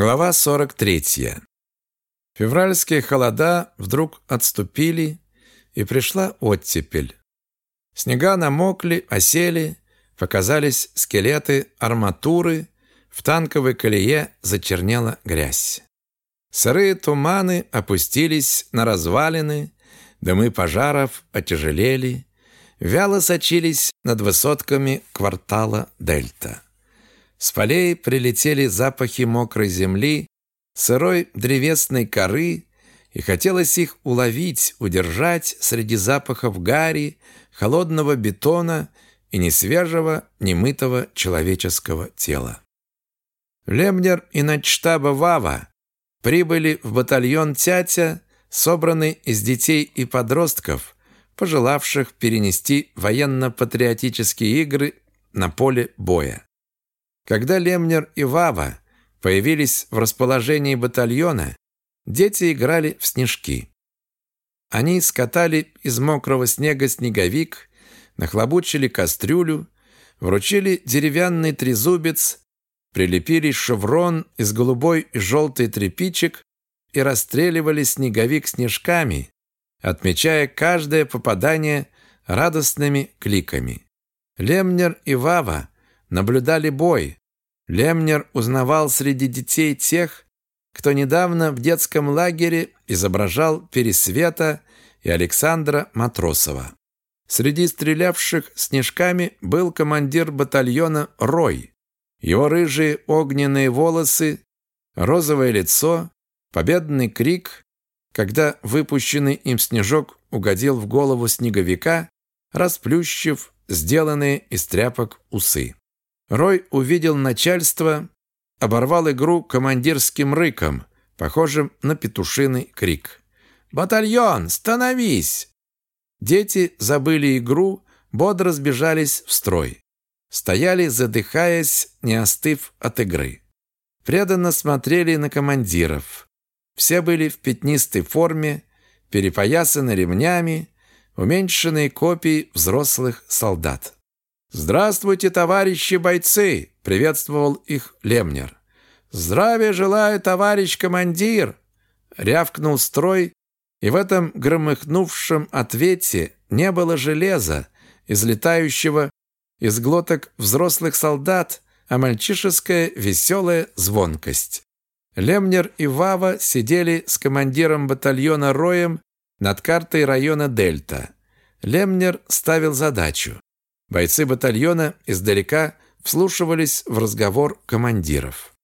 Глава 43. Февральские холода вдруг отступили, и пришла оттепель. Снега намокли, осели, показались скелеты арматуры, в танковой колее зачернела грязь. Сырые туманы опустились на развалины, дымы пожаров отяжелели, вяло сочились над высотками квартала Дельта. С полей прилетели запахи мокрой земли, сырой древесной коры, и хотелось их уловить, удержать среди запахов гари, холодного бетона и несвежего, немытого человеческого тела. Лемнер и начштаба Вава прибыли в батальон Тятя, собранный из детей и подростков, пожелавших перенести военно-патриотические игры на поле боя. Когда Лемнер и Вава появились в расположении батальона, дети играли в снежки. Они скатали из мокрого снега снеговик, нахлобучили кастрюлю, вручили деревянный трезубец, прилепили шеврон из голубой и желтой тряпичек и расстреливали снеговик снежками, отмечая каждое попадание радостными кликами. Лемнер и Вава наблюдали бой, Лемнер узнавал среди детей тех, кто недавно в детском лагере изображал Пересвета и Александра Матросова. Среди стрелявших снежками был командир батальона Рой. Его рыжие огненные волосы, розовое лицо, победный крик, когда выпущенный им снежок угодил в голову снеговика, расплющив сделанные из тряпок усы. Рой увидел начальство, оборвал игру командирским рыком, похожим на петушиный крик. «Батальон, становись!» Дети забыли игру, бодро сбежались в строй. Стояли, задыхаясь, не остыв от игры. Преданно смотрели на командиров. Все были в пятнистой форме, перепоясаны ремнями, уменьшенные копии взрослых солдат. «Здравствуйте, товарищи бойцы!» — приветствовал их Лемнер. «Здравия желаю, товарищ командир!» — рявкнул строй, и в этом громыхнувшем ответе не было железа, излетающего из глоток взрослых солдат, а мальчишеская веселая звонкость. Лемнер и Вава сидели с командиром батальона Роем над картой района Дельта. Лемнер ставил задачу Бойцы батальона издалека вслушивались в разговор командиров.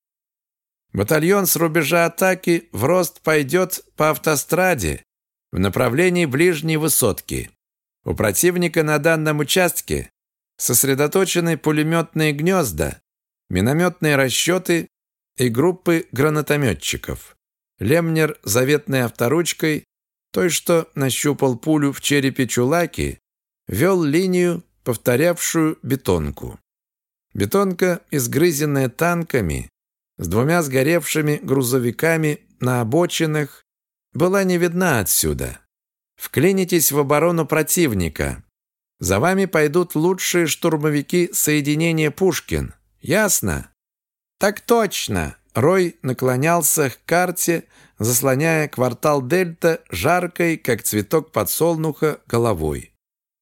Батальон с рубежа атаки в рост пойдет по автостраде в направлении ближней высотки. У противника на данном участке сосредоточены пулеметные гнезда, минометные расчеты и группы гранатометчиков. Лемнер заветной авторучкой, той, что нащупал пулю в черепе Чулаки, вел линию повторявшую бетонку. Бетонка, изгрызенная танками, с двумя сгоревшими грузовиками на обочинах, была не видна отсюда. Вклинитесь в оборону противника. За вами пойдут лучшие штурмовики соединения Пушкин. Ясно? Так точно. Рой наклонялся к карте, заслоняя квартал Дельта жаркой, как цветок подсолнуха, головой.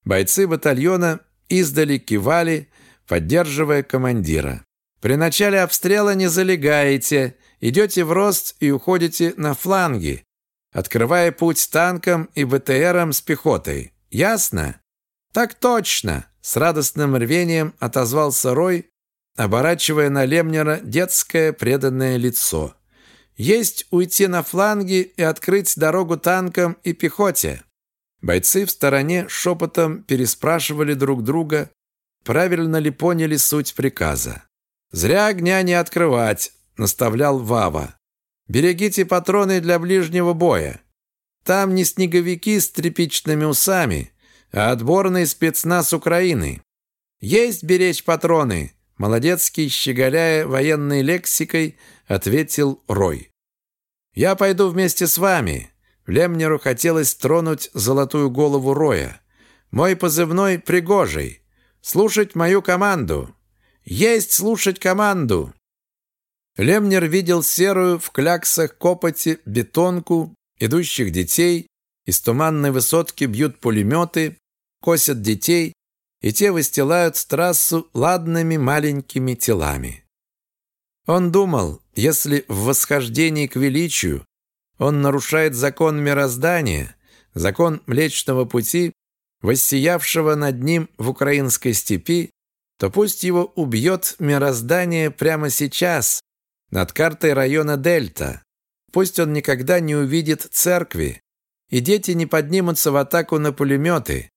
Бойцы батальона издали кивали, поддерживая командира. При начале обстрела не залегаете, идете в рост и уходите на фланги, открывая путь танкам и БТРам с пехотой. Ясно? Так точно, с радостным рвением отозвался Рой, оборачивая на Лемнера детское преданное лицо. Есть уйти на фланги и открыть дорогу танкам и пехоте. Бойцы в стороне шепотом переспрашивали друг друга, правильно ли поняли суть приказа. «Зря огня не открывать», — наставлял Вава. «Берегите патроны для ближнего боя. Там не снеговики с тряпичными усами, а отборный спецназ Украины. Есть беречь патроны», — молодецкий, щеголяя военной лексикой, ответил Рой. «Я пойду вместе с вами. Лемнеру хотелось тронуть золотую голову Роя. «Мой позывной Пригожий. Слушать мою команду. Есть слушать команду!» Лемнер видел серую в кляксах копоти бетонку, идущих детей, из туманной высотки бьют пулеметы, косят детей, и те выстилают трассу ладными маленькими телами. Он думал, если в восхождении к величию он нарушает закон мироздания, закон Млечного Пути, воссиявшего над ним в украинской степи, то пусть его убьет мироздание прямо сейчас, над картой района Дельта. Пусть он никогда не увидит церкви, и дети не поднимутся в атаку на пулеметы,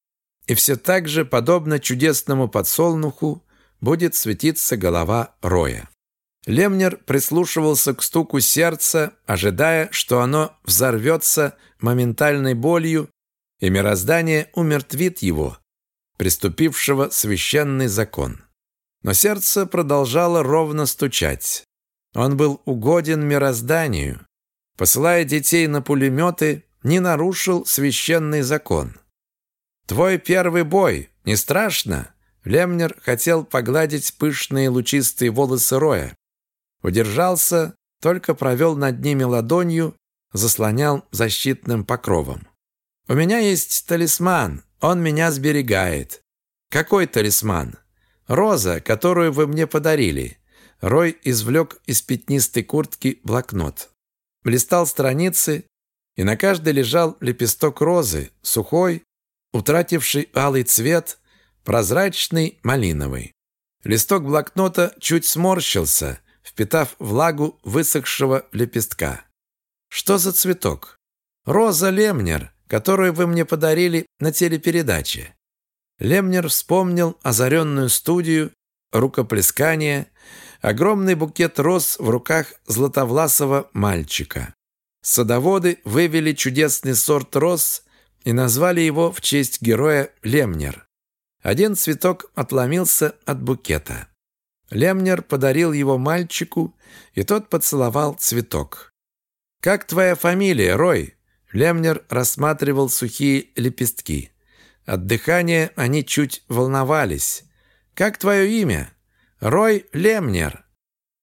и все так же, подобно чудесному подсолнуху, будет светиться голова Роя. Лемнер прислушивался к стуку сердца, ожидая, что оно взорвется моментальной болью, и мироздание умертвит его, приступившего священный закон. Но сердце продолжало ровно стучать. Он был угоден мирозданию. Посылая детей на пулеметы, не нарушил священный закон. «Твой первый бой, не страшно?» Лемнер хотел погладить пышные лучистые волосы Роя. Удержался, только провел над ними ладонью, заслонял защитным покровом. «У меня есть талисман, он меня сберегает». «Какой талисман?» «Роза, которую вы мне подарили». Рой извлек из пятнистой куртки блокнот. Листал страницы, и на каждой лежал лепесток розы, сухой, утративший алый цвет, прозрачный, малиновый. Листок блокнота чуть сморщился, впитав влагу высохшего лепестка. Что за цветок? Роза Лемнер, которую вы мне подарили на телепередаче. Лемнер вспомнил озаренную студию, рукоплескание, огромный букет роз в руках златовласого мальчика. Садоводы вывели чудесный сорт роз и назвали его в честь героя Лемнер. Один цветок отломился от букета. Лемнер подарил его мальчику, и тот поцеловал цветок. «Как твоя фамилия, Рой?» Лемнер рассматривал сухие лепестки. От дыхания они чуть волновались. «Как твое имя?» «Рой Лемнер».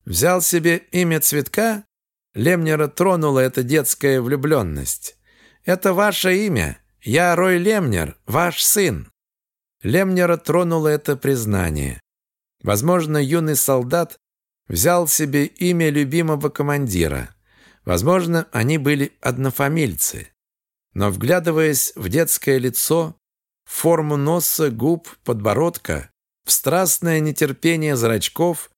Взял себе имя цветка? Лемнера тронула эта детская влюбленность. «Это ваше имя. Я Рой Лемнер, ваш сын». Лемнера тронуло это признание. Возможно, юный солдат взял себе имя любимого командира. Возможно, они были однофамильцы. Но вглядываясь в детское лицо, в форму носа, губ, подбородка, в страстное нетерпение зрачков,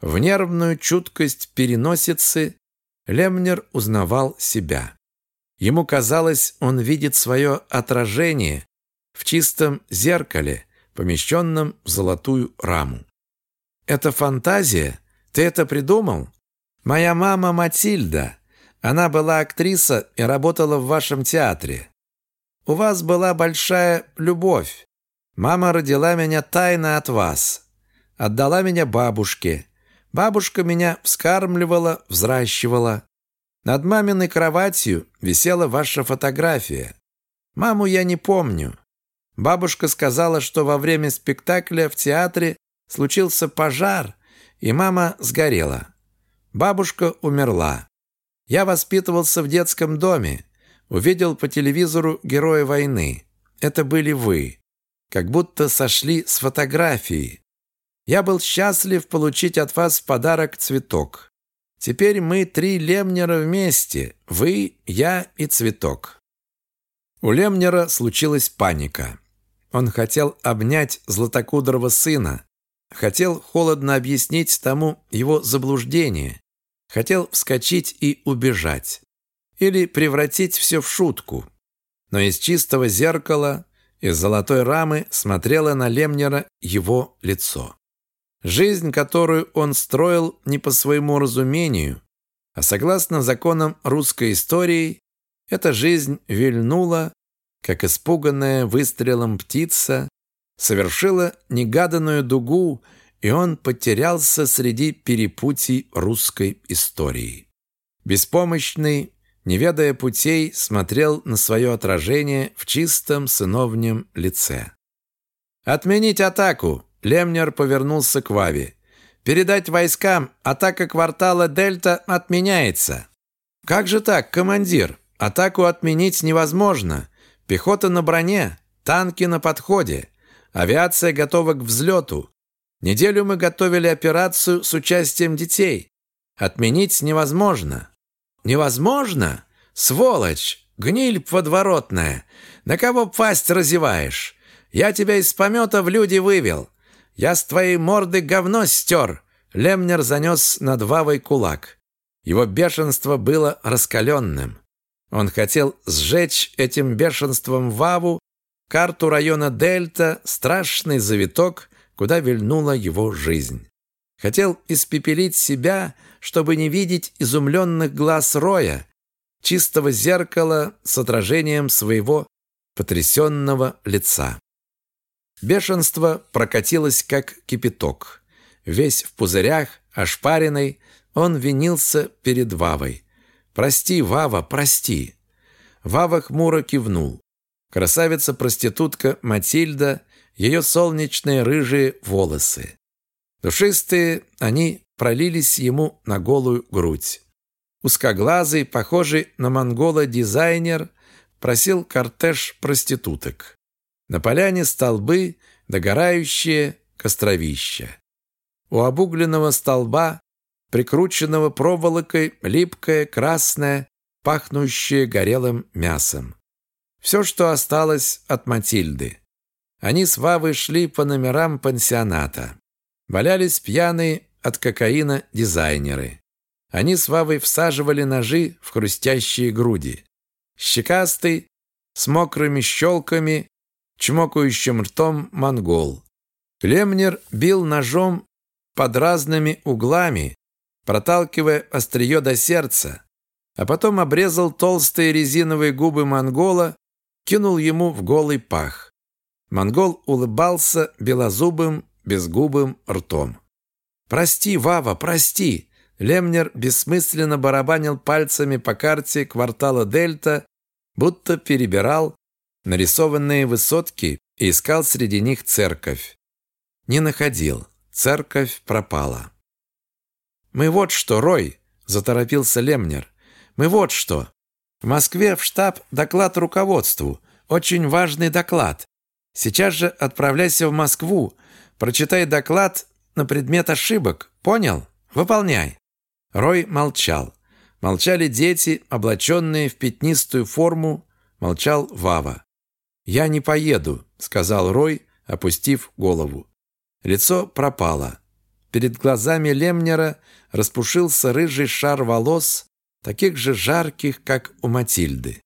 в нервную чуткость переносицы, Лемнер узнавал себя. Ему казалось, он видит свое отражение в чистом зеркале, помещенном в золотую раму. Это фантазия? Ты это придумал? Моя мама Матильда. Она была актриса и работала в вашем театре. У вас была большая любовь. Мама родила меня тайно от вас. Отдала меня бабушке. Бабушка меня вскармливала, взращивала. Над маминой кроватью висела ваша фотография. Маму я не помню. Бабушка сказала, что во время спектакля в театре случился пожар, и мама сгорела. Бабушка умерла. Я воспитывался в детском доме, увидел по телевизору героя войны. Это были вы. Как будто сошли с фотографии. Я был счастлив получить от вас в подарок цветок. Теперь мы три Лемнера вместе. Вы, я и цветок. У Лемнера случилась паника. Он хотел обнять златокудрого сына, Хотел холодно объяснить тому его заблуждение. Хотел вскочить и убежать. Или превратить все в шутку. Но из чистого зеркала, из золотой рамы смотрело на Лемнера его лицо. Жизнь, которую он строил не по своему разумению, а согласно законам русской истории, эта жизнь вильнула, как испуганная выстрелом птица, совершила негаданную дугу, и он потерялся среди перепутий русской истории. Беспомощный, не ведая путей, смотрел на свое отражение в чистом сыновнем лице. «Отменить атаку!» Лемнер повернулся к Ваве. Передать войскам, атака квартала Дельта отменяется». «Как же так, командир? Атаку отменить невозможно. Пехота на броне, танки на подходе, авиация готова к взлету. Неделю мы готовили операцию с участием детей. Отменить невозможно». «Невозможно? Сволочь! Гниль подворотная! На кого пасть разеваешь? Я тебя из помета в люди вывел. Я с твоей морды говно стер!» Лемнер занес над Вавой кулак. Его бешенство было раскаленным. Он хотел сжечь этим бешенством Ваву, карту района Дельта, страшный завиток, куда вильнула его жизнь. Хотел испепелить себя, чтобы не видеть изумленных глаз Роя, чистого зеркала с отражением своего потрясенного лица. Бешенство прокатилось, как кипяток. Весь в пузырях, ошпаренный, он винился перед Вавой. «Прости, Вава, прости!» Вава хмуро кивнул. Красавица-проститутка Матильда, ее солнечные рыжие волосы. Душистые, они пролились ему на голую грудь. Узкоглазый, похожий на монгола дизайнер, просил кортеж проституток. На поляне столбы, догорающие костровища. У обугленного столба, прикрученного проволокой, липкое, красное, пахнущее горелым мясом. Все, что осталось от Матильды. Они с Вавой шли по номерам пансионата. Валялись пьяные от кокаина дизайнеры. Они с Вавой всаживали ножи в хрустящие груди. Щекастый, с мокрыми щелками, чмокающим ртом монгол. Клемнер бил ножом под разными углами, проталкивая острие до сердца, а потом обрезал толстые резиновые губы монгола, кинул ему в голый пах. Монгол улыбался белозубым, безгубым ртом. «Прости, Вава, прости!» Лемнер бессмысленно барабанил пальцами по карте квартала Дельта, будто перебирал нарисованные высотки и искал среди них церковь. Не находил. Церковь пропала. «Мы вот что, Рой!» – заторопился Лемнер. «Мы вот что! В Москве в штаб доклад руководству. Очень важный доклад. Сейчас же отправляйся в Москву, прочитай доклад на предмет ошибок. Понял? Выполняй!» Рой молчал. Молчали дети, облаченные в пятнистую форму. Молчал Вава. «Я не поеду», — сказал Рой, опустив голову. Лицо пропало. Перед глазами Лемнера распушился рыжий шар волос, таких же жарких, как у Матильды.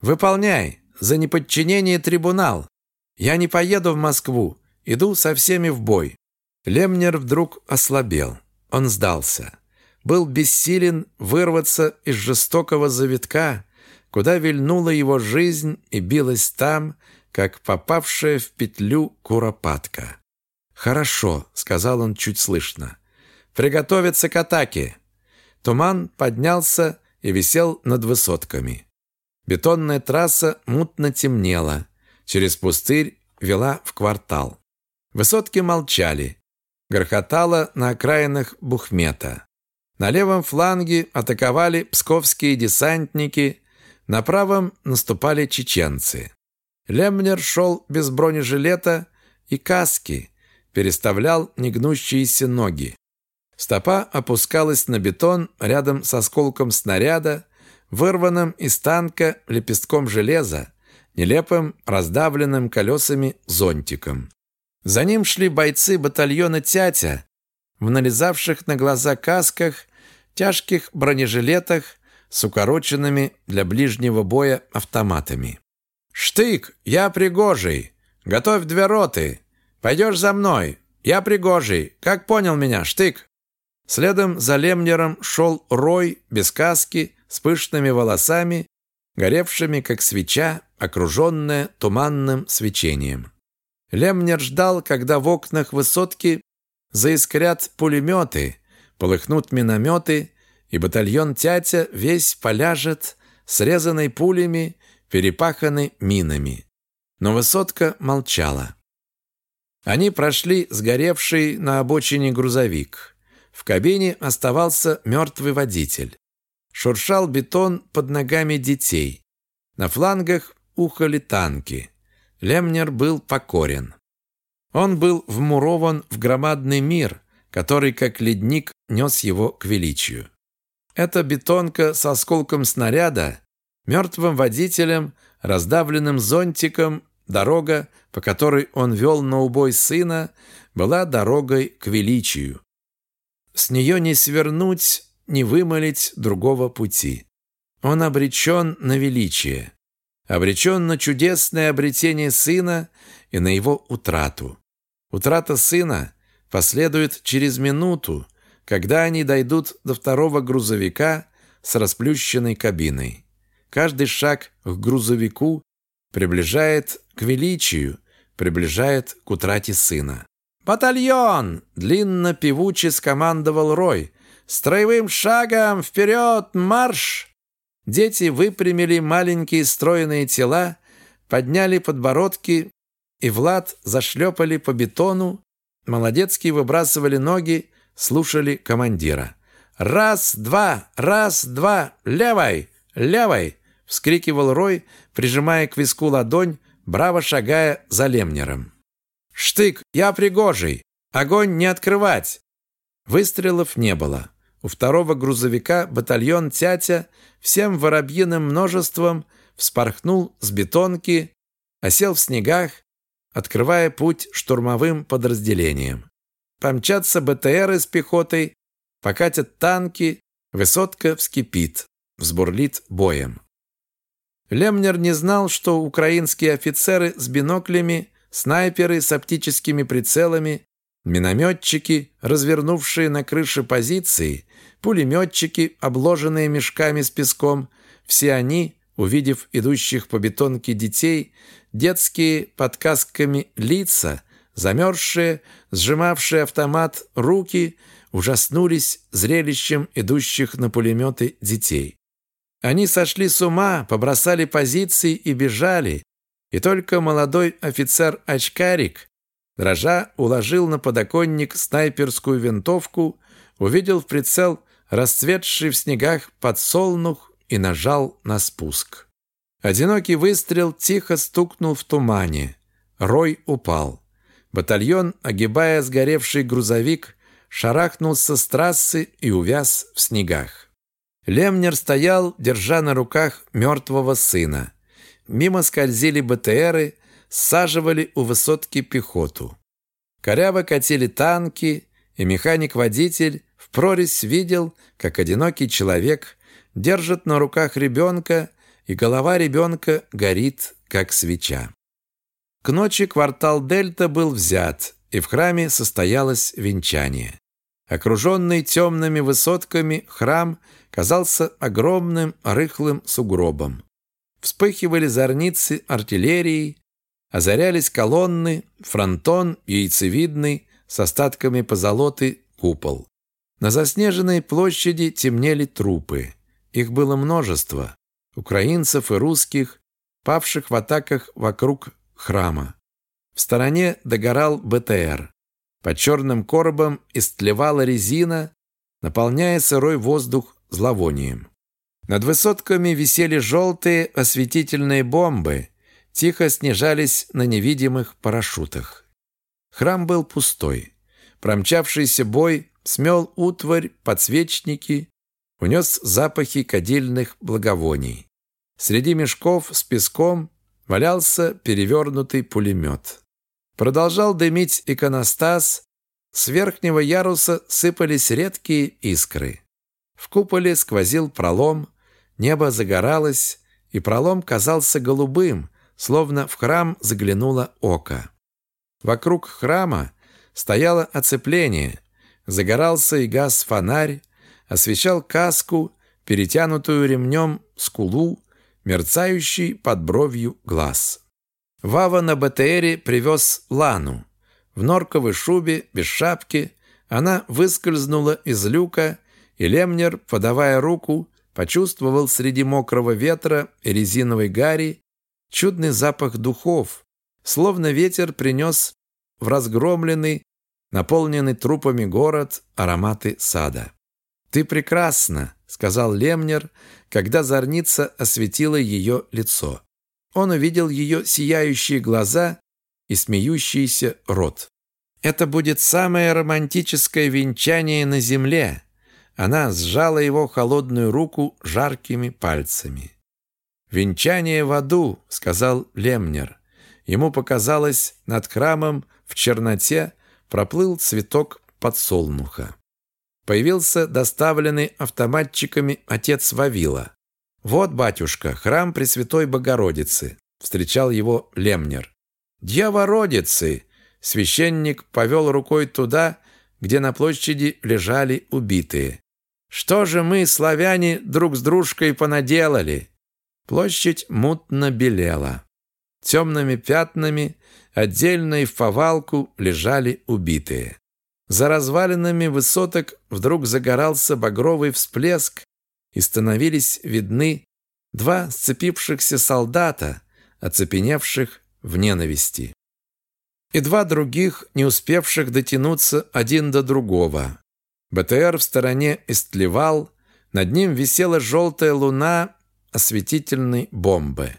«Выполняй! За неподчинение трибунал! Я не поеду в Москву, иду со всеми в бой!» Лемнер вдруг ослабел. Он сдался. Был бессилен вырваться из жестокого завитка, куда вильнула его жизнь и билась там, как попавшая в петлю куропатка. «Хорошо», — сказал он чуть слышно. «Приготовиться к атаке!» Туман поднялся и висел над высотками. Бетонная трасса мутно темнела. Через пустырь вела в квартал. Высотки молчали. Грохотало на окраинах Бухмета. На левом фланге атаковали псковские десантники, на правом наступали чеченцы. Лемнер шел без бронежилета и каски, переставлял негнущиеся ноги. Стопа опускалась на бетон рядом с осколком снаряда, вырванным из танка лепестком железа, нелепым, раздавленным колесами зонтиком. За ним шли бойцы батальона «Тятя», в налезавших на глаза касках, тяжких бронежилетах с укороченными для ближнего боя автоматами. «Штык, я пригожий! Готовь две роты! Пойдешь за мной! Я пригожий! Как понял меня, Штык?» Следом за Лемнером шел Рой без каски, с пышными волосами, горевшими, как свеча, окруженная туманным свечением. Лемнер ждал, когда в окнах высотки заискрят пулеметы, полыхнут минометы, и батальон Тятя весь поляжет, срезанный пулями, перепаханный минами. Но высотка молчала. Они прошли сгоревший на обочине грузовик. В кабине оставался мертвый водитель. Шуршал бетон под ногами детей. На флангах ухали танки. Лемнер был покорен. Он был вмурован в громадный мир, который, как ледник, нес его к величию. Эта бетонка с осколком снаряда, мертвым водителем, раздавленным зонтиком, дорога, по которой он вел на убой сына, была дорогой к величию. С нее не свернуть, не вымолить другого пути. Он обречен на величие, обречен на чудесное обретение сына и на его утрату. Утрата сына последует через минуту, когда они дойдут до второго грузовика с расплющенной кабиной. Каждый шаг к грузовику приближает к величию, приближает к утрате сына. «Батальон!» – длинно-певуче скомандовал Рой. «Строевым шагом! Вперед! Марш!» Дети выпрямили маленькие стройные тела, подняли подбородки, и Влад зашлепали по бетону, молодецкие выбрасывали ноги, слушали командира. «Раз, два! Раз, два! Левой! Левой!» — вскрикивал Рой, прижимая к виску ладонь, браво шагая за Лемнером. «Штык, я пригожий! Огонь не открывать!» Выстрелов не было. У второго грузовика батальон «Тятя» всем воробьиным множеством вспорхнул с бетонки, осел в снегах, открывая путь штурмовым подразделениям. Помчатся БТРы с пехотой, покатят танки, высотка вскипит, взбурлит боем. Лемнер не знал, что украинские офицеры с биноклями снайперы с оптическими прицелами, минометчики, развернувшие на крыше позиции, пулеметчики, обложенные мешками с песком, все они, увидев идущих по бетонке детей, детские под касками лица, замерзшие, сжимавшие автомат руки, ужаснулись зрелищем идущих на пулеметы детей. Они сошли с ума, побросали позиции и бежали, и только молодой офицер-очкарик, дрожа, уложил на подоконник снайперскую винтовку, увидел в прицел расцветший в снегах подсолнух и нажал на спуск. Одинокий выстрел тихо стукнул в тумане. Рой упал. Батальон, огибая сгоревший грузовик, шарахнулся с трассы и увяз в снегах. Лемнер стоял, держа на руках мертвого сына. Мимо скользили БТРы, саживали у высотки пехоту. Коряво катили танки, и механик-водитель в прорезь видел, как одинокий человек держит на руках ребенка, и голова ребенка горит, как свеча. К ночи квартал Дельта был взят, и в храме состоялось венчание. Окруженный темными высотками, храм казался огромным рыхлым сугробом. Вспыхивали зорницы артиллерии, озарялись колонны, фронтон яйцевидный с остатками позолоты купол. На заснеженной площади темнели трупы. Их было множество. Украинцев и русских, павших в атаках вокруг храма. В стороне догорал БТР. Под черным коробом истлевала резина, наполняя сырой воздух зловонием. Над высотками висели желтые осветительные бомбы, тихо снижались на невидимых парашютах. Храм был пустой. Промчавшийся бой смел утварь, подсвечники, унес запахи кадильных благовоний. Среди мешков с песком валялся перевернутый пулемет. Продолжал дымить иконостас, с верхнего яруса сыпались редкие искры. В куполе сквозил пролом, Небо загоралось, и пролом казался голубым, словно в храм заглянуло око. Вокруг храма стояло оцепление, загорался и газ фонарь, освещал каску, перетянутую ремнем скулу, мерцающий под бровью глаз. Вава на БТРе привез Лану. В норковой шубе, без шапки, она выскользнула из люка, и Лемнер, подавая руку, почувствовал среди мокрого ветра и резиновой гари чудный запах духов, словно ветер принес в разгромленный наполненный трупами город, ароматы сада. «Ты прекрасна», — сказал Лемнер, когда зорница осветила ее лицо. Он увидел ее сияющие глаза и смеющийся рот. «Это будет самое романтическое венчание на земле», она сжала его холодную руку жаркими пальцами. «Венчание в аду», — сказал Лемнер. Ему показалось, над храмом в черноте проплыл цветок подсолнуха. Появился доставленный автоматчиками отец Вавила. «Вот, батюшка, храм Пресвятой Богородицы», — встречал его Лемнер. «Дьявородицы!» Священник повел рукой туда, где на площади лежали убитые. Что же мы, славяне, друг с дружкой понаделали? Площадь мутно белела. Темными пятнами, отдельно и в повалку, лежали убитые. За развалинами высоток вдруг загорался багровый всплеск, и становились видны два сцепившихся солдата, оцепеневших в ненависти. И два других, не успевших дотянуться один до другого. БТР в стороне истлевал, над ним висела желтая луна осветительной бомбы.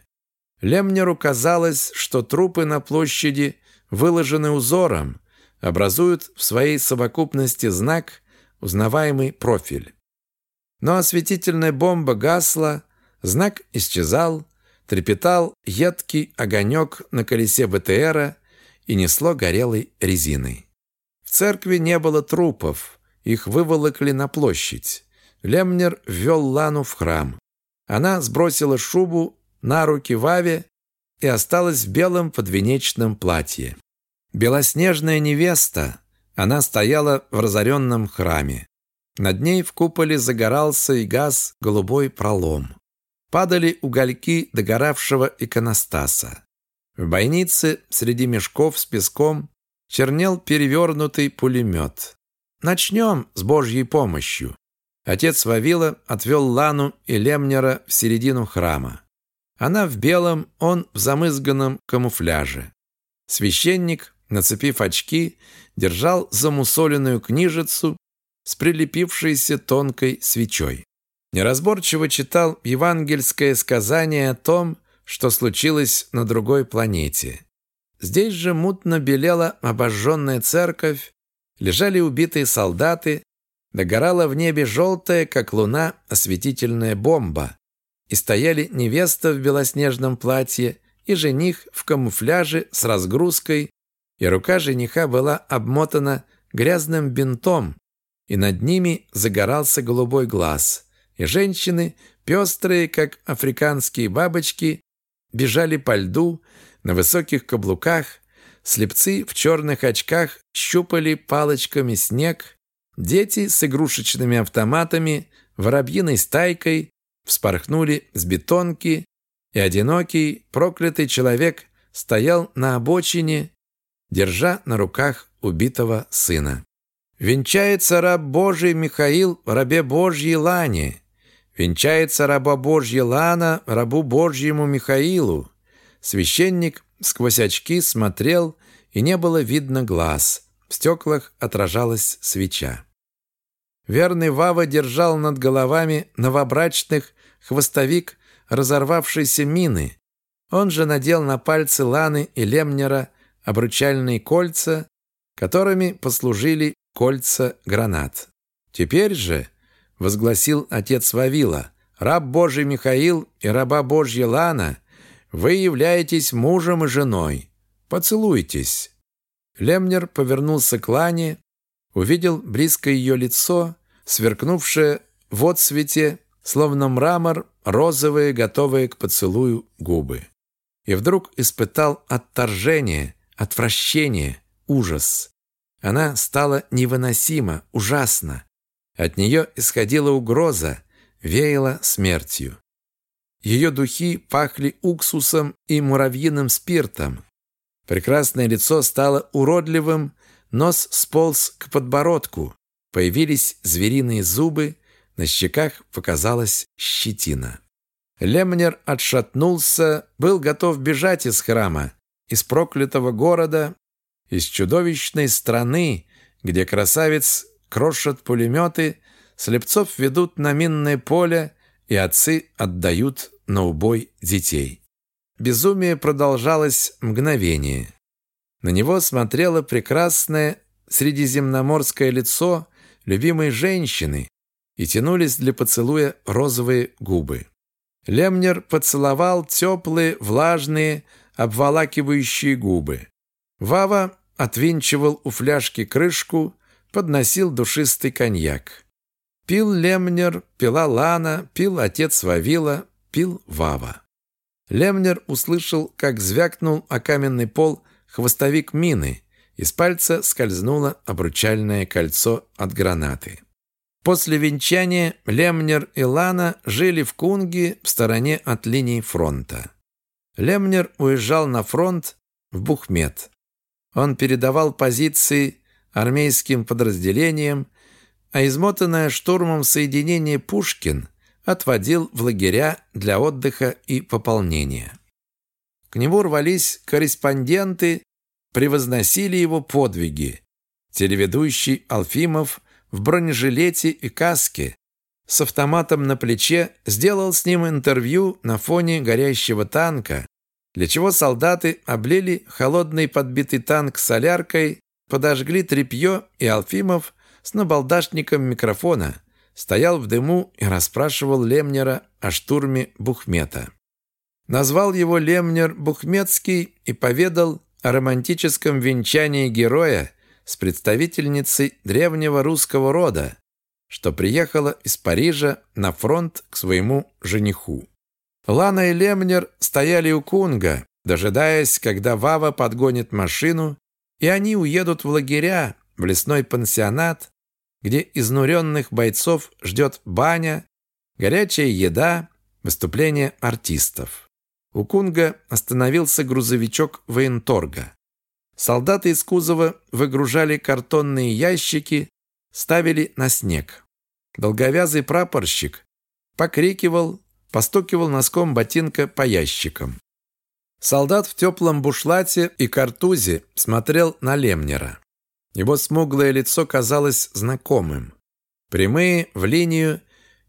Лемнеру казалось, что трупы на площади выложены узором, образуют в своей совокупности знак, узнаваемый профиль. Но осветительная бомба гасла, знак исчезал, трепетал едкий огонек на колесе БТРа и несло горелой резиной. В церкви не было трупов, их выволокли на площадь. Лемнер ввел Лану в храм. Она сбросила шубу на руки Ваве и осталась в белом подвенечном платье. Белоснежная невеста, она стояла в разоренном храме. Над ней в куполе загорался и газ голубой пролом. Падали угольки догоравшего иконостаса. В бойнице среди мешков с песком чернел перевернутый пулемет. Начнем с Божьей помощью. Отец Вавила отвел Лану и Лемнера в середину храма. Она в белом, он в замызганном камуфляже. Священник, нацепив очки, держал замусоленную книжицу с прилепившейся тонкой свечой. Неразборчиво читал евангельское сказание о том, что случилось на другой планете. Здесь же мутно белела обожженная церковь, лежали убитые солдаты, догорала в небе желтая, как луна, осветительная бомба, и стояли невеста в белоснежном платье и жених в камуфляже с разгрузкой, и рука жениха была обмотана грязным бинтом, и над ними загорался голубой глаз, и женщины, пестрые, как африканские бабочки, бежали по льду на высоких каблуках, Слепцы в черных очках щупали палочками снег, дети с игрушечными автоматами, воробьиной стайкой вспорхнули с бетонки, и одинокий, проклятый человек стоял на обочине, держа на руках убитого сына. «Венчается раб Божий Михаил рабе Божьей Лане! Венчается раба Божья Лана рабу Божьему Михаилу!» Священник Сквозь очки смотрел, и не было видно глаз. В стеклах отражалась свеча. Верный Вава держал над головами новобрачных хвостовик разорвавшейся мины. Он же надел на пальцы Ланы и Лемнера обручальные кольца, которыми послужили кольца гранат. Теперь же, возгласил отец Вавила, раб Божий Михаил и раба Божья Лана – вы являетесь мужем и женой. Поцелуйтесь». Лемнер повернулся к Лане, увидел близко ее лицо, сверкнувшее в отсвете, словно мрамор, розовые, готовые к поцелую губы. И вдруг испытал отторжение, отвращение, ужас. Она стала невыносима, ужасна. От нее исходила угроза, веяла смертью. Ее духи пахли уксусом и муравьиным спиртом. Прекрасное лицо стало уродливым, нос сполз к подбородку. Появились звериные зубы, на щеках показалась щетина. Лемнер отшатнулся, был готов бежать из храма, из проклятого города, из чудовищной страны, где красавец крошат пулеметы, слепцов ведут на минное поле, и отцы отдают на убой детей. Безумие продолжалось мгновение. На него смотрело прекрасное средиземноморское лицо любимой женщины и тянулись для поцелуя розовые губы. Лемнер поцеловал теплые, влажные, обволакивающие губы. Вава отвинчивал у фляжки крышку, подносил душистый коньяк. Пил Лемнер, пила Лана, пил отец Вавила, пил Вава. Лемнер услышал, как звякнул о каменный пол хвостовик мины. Из пальца скользнуло обручальное кольцо от гранаты. После венчания Лемнер и Лана жили в Кунге в стороне от линии фронта. Лемнер уезжал на фронт в Бухмет. Он передавал позиции армейским подразделениям, а измотанное штурмом соединение Пушкин отводил в лагеря для отдыха и пополнения. К нему рвались корреспонденты, превозносили его подвиги. Телеведущий Алфимов в бронежилете и каске с автоматом на плече сделал с ним интервью на фоне горящего танка, для чего солдаты облили холодный подбитый танк соляркой, подожгли тряпье, и Алфимов с набалдашником микрофона стоял в дыму и расспрашивал Лемнера о штурме Бухмета. Назвал его Лемнер Бухметский и поведал о романтическом венчании героя с представительницей древнего русского рода, что приехала из Парижа на фронт к своему жениху. Лана и Лемнер стояли у Кунга, дожидаясь, когда Вава подгонит машину, и они уедут в лагеря, в лесной пансионат, где изнуренных бойцов ждет баня, горячая еда, выступление артистов. У Кунга остановился грузовичок военторга. Солдаты из кузова выгружали картонные ящики, ставили на снег. Долговязый прапорщик покрикивал, постукивал носком ботинка по ящикам. Солдат в теплом бушлате и картузе смотрел на Лемнера. Его смуглое лицо казалось знакомым. Прямые, в линию,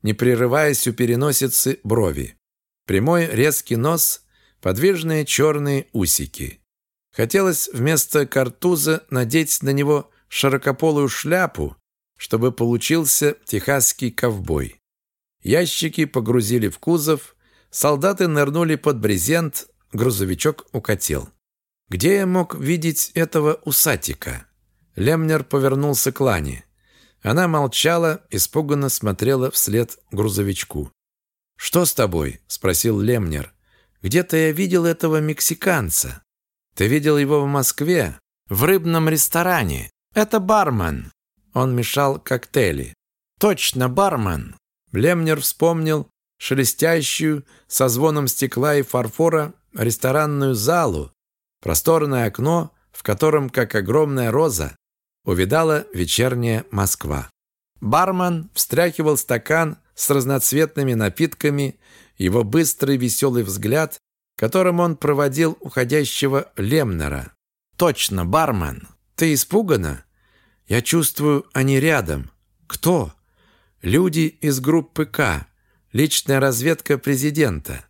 не прерываясь у переносицы брови. Прямой резкий нос, подвижные черные усики. Хотелось вместо картуза надеть на него широкополую шляпу, чтобы получился техасский ковбой. Ящики погрузили в кузов, солдаты нырнули под брезент, грузовичок укатил. Где я мог видеть этого усатика? Лемнер повернулся к Лане. Она молчала, испуганно смотрела вслед грузовичку. «Что с тобой?» – спросил Лемнер. «Где-то я видел этого мексиканца». Ты видел его в Москве, в рыбном ресторане. Это бармен. Он мешал коктейли. Точно, бармен. Лемнер вспомнил шелестящую со звоном стекла и фарфора ресторанную залу, просторное окно, в котором, как огромная роза, увидала вечерняя Москва. Бармен встряхивал стакан с разноцветными напитками, его быстрый веселый взгляд которым он проводил уходящего Лемнера. «Точно, бармен! Ты испугана? Я чувствую, они рядом. Кто? Люди из группы К, личная разведка президента.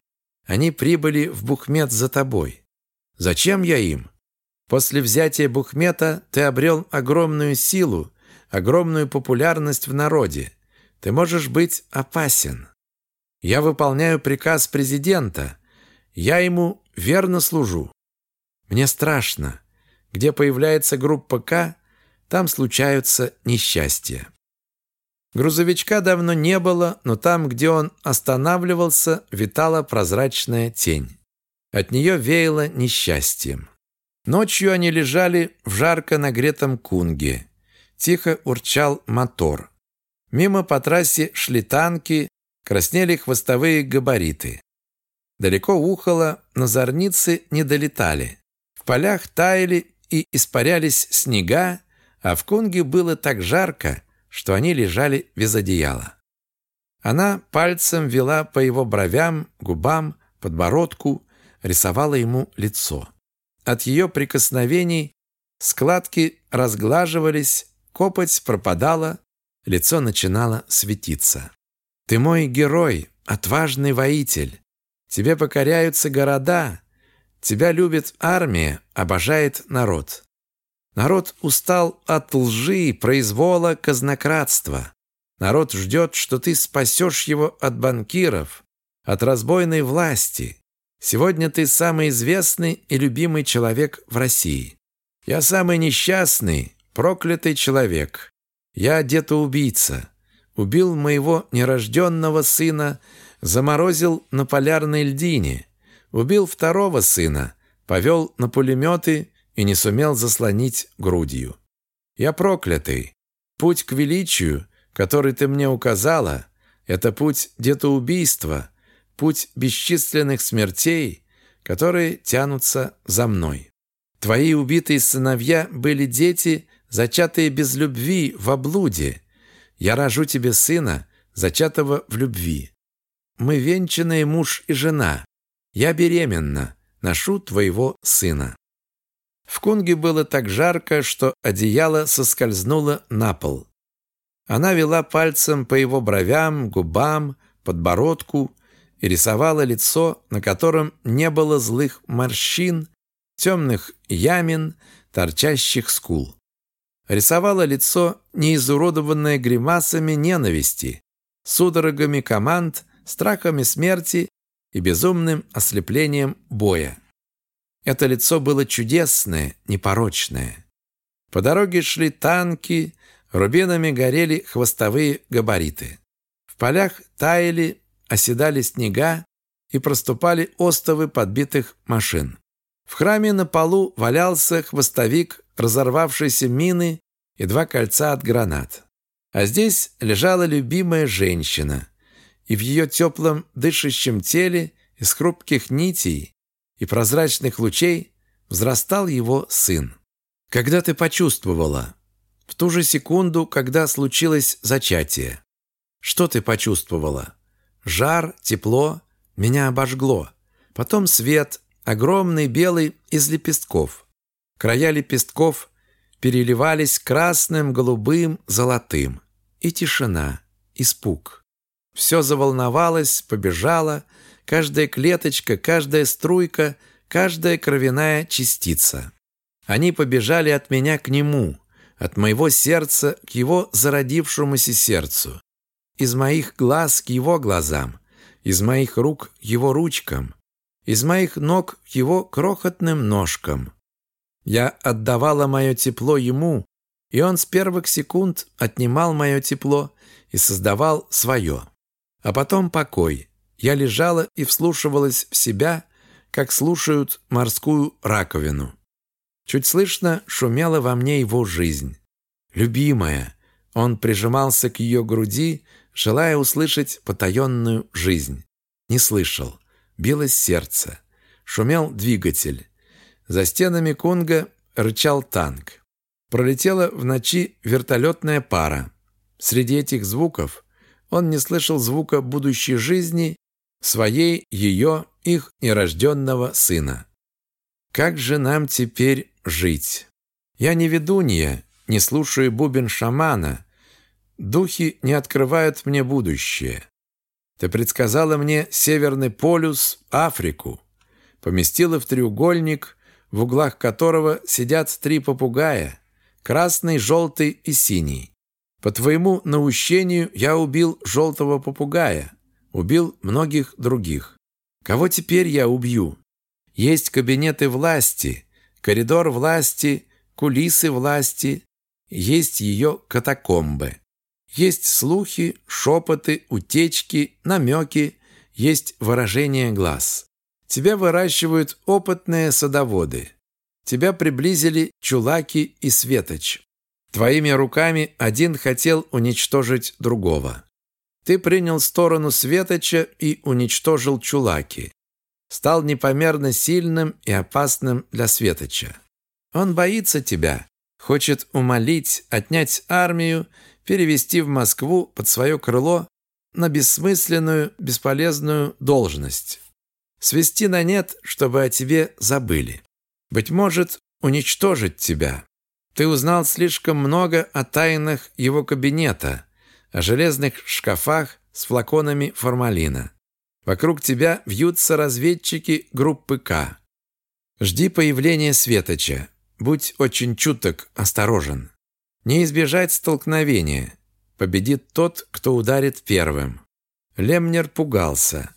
Они прибыли в Бухмет за тобой. Зачем я им? После взятия Бухмета ты обрел огромную силу, огромную популярность в народе. Ты можешь быть опасен. Я выполняю приказ президента, я ему верно служу. Мне страшно. Где появляется группа К, там случаются несчастья. Грузовичка давно не было, но там, где он останавливался, витала прозрачная тень. От нее веяло несчастьем. Ночью они лежали в жарко нагретом кунге. Тихо урчал мотор. Мимо по трассе шли танки, краснели хвостовые габариты. Далеко ухало, но зорницы не долетали. В полях таяли и испарялись снега, а в Кунге было так жарко, что они лежали без одеяла. Она пальцем вела по его бровям, губам, подбородку, рисовала ему лицо. От ее прикосновений складки разглаживались, копоть пропадала, лицо начинало светиться. «Ты мой герой, отважный воитель. Тебе покоряются города, тебя любит армия, обожает народ. Народ устал от лжи, произвола, казнократства. Народ ждет, что ты спасешь его от банкиров, от разбойной власти. Сегодня ты самый известный и любимый человек в России. Я самый несчастный, проклятый человек. Я детоубийца. Убил моего нерожденного сына, заморозил на полярной льдине. Убил второго сына, повел на пулеметы и не сумел заслонить грудью. Я проклятый. Путь к величию, который ты мне указала, это путь детоубийства, путь бесчисленных смертей, которые тянутся за мной. Твои убитые сыновья были дети, зачатые без любви в облуде. Я рожу тебе сына, зачатого в любви. Мы венчанные муж и жена. Я беременна, ношу твоего сына». В Кунге было так жарко, что одеяло соскользнуло на пол. Она вела пальцем по его бровям, губам, подбородку и рисовала лицо, на котором не было злых морщин, темных ямин, торчащих скул. Рисовала лицо, не изуродованное гримасами ненависти, судорогами команд, страхами смерти и безумным ослеплением боя. Это лицо было чудесное, непорочное. По дороге шли танки, рубинами горели хвостовые габариты. В полях таяли, оседали снега и проступали остовы подбитых машин. В храме на полу валялся хвостовик разорвавшейся мины и два кольца от гранат. А здесь лежала любимая женщина, и в ее теплом дышащем теле из хрупких нитей и прозрачных лучей взрастал его сын. Когда ты почувствовала? В ту же секунду, когда случилось зачатие. Что ты почувствовала? Жар, тепло, меня обожгло. Потом свет, огромный белый из лепестков. Края лепестков переливались красным, голубым, золотым. И тишина, испуг. Все заволновалось, побежало, каждая клеточка, каждая струйка, каждая кровяная частица. Они побежали от меня к нему, от моего сердца к его зародившемуся сердцу, из моих глаз к его глазам, из моих рук его ручкам, из моих ног его крохотным ножкам. Я отдавала мое тепло ему, и он с первых секунд отнимал мое тепло и создавал свое. А потом покой. Я лежала и вслушивалась в себя, как слушают морскую раковину. Чуть слышно шумела во мне его жизнь. Любимая. Он прижимался к ее груди, желая услышать потаенную жизнь. Не слышал. Билось сердце. Шумел двигатель. За стенами Кунга рычал танк. Пролетела в ночи вертолетная пара. Среди этих звуков он не слышал звука будущей жизни своей, ее, их нерожденного сына. Как же нам теперь жить? Я не ведунья, не слушаю бубен шамана. Духи не открывают мне будущее. Ты предсказала мне Северный полюс, Африку. Поместила в треугольник, в углах которого сидят три попугая, красный, желтый и синий. По твоему наущению я убил желтого попугая, убил многих других. Кого теперь я убью? Есть кабинеты власти, коридор власти, кулисы власти, есть ее катакомбы. Есть слухи, шепоты, утечки, намеки, есть выражение глаз. Тебя выращивают опытные садоводы. Тебя приблизили Чулаки и Светоч. Твоими руками один хотел уничтожить другого. Ты принял сторону Светоча и уничтожил Чулаки. Стал непомерно сильным и опасным для Светоча. Он боится тебя, хочет умолить, отнять армию, перевести в Москву под свое крыло на бессмысленную, бесполезную должность. Свести на нет, чтобы о тебе забыли. Быть может, уничтожить тебя. Ты узнал слишком много о тайнах его кабинета, о железных шкафах с флаконами формалина. Вокруг тебя вьются разведчики группы К. Жди появления Светоча. Будь очень чуток, осторожен. Не избежать столкновения. Победит тот, кто ударит первым. Лемнер пугался.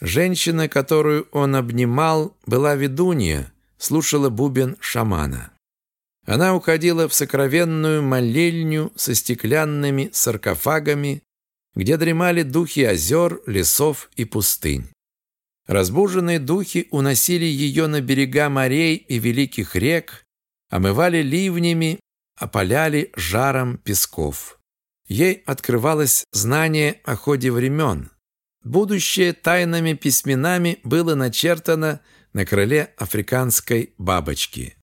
Женщина, которую он обнимал, была ведунья, слушала бубен шамана. Она уходила в сокровенную молельню со стеклянными саркофагами, где дремали духи озер, лесов и пустынь. Разбуженные духи уносили ее на берега морей и великих рек, омывали ливнями, опаляли жаром песков. Ей открывалось знание о ходе времен. Будущее тайными письменами было начертано на крыле африканской бабочки.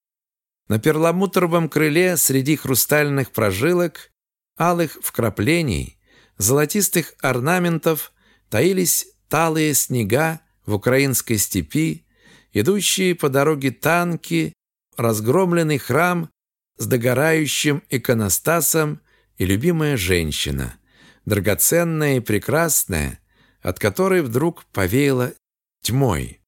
На перламутровом крыле среди хрустальных прожилок, алых вкраплений, золотистых орнаментов таились талые снега в украинской степи, идущие по дороге танки, разгромленный храм с догорающим иконостасом и любимая женщина, драгоценная и прекрасная, от которой вдруг повеяло тьмой.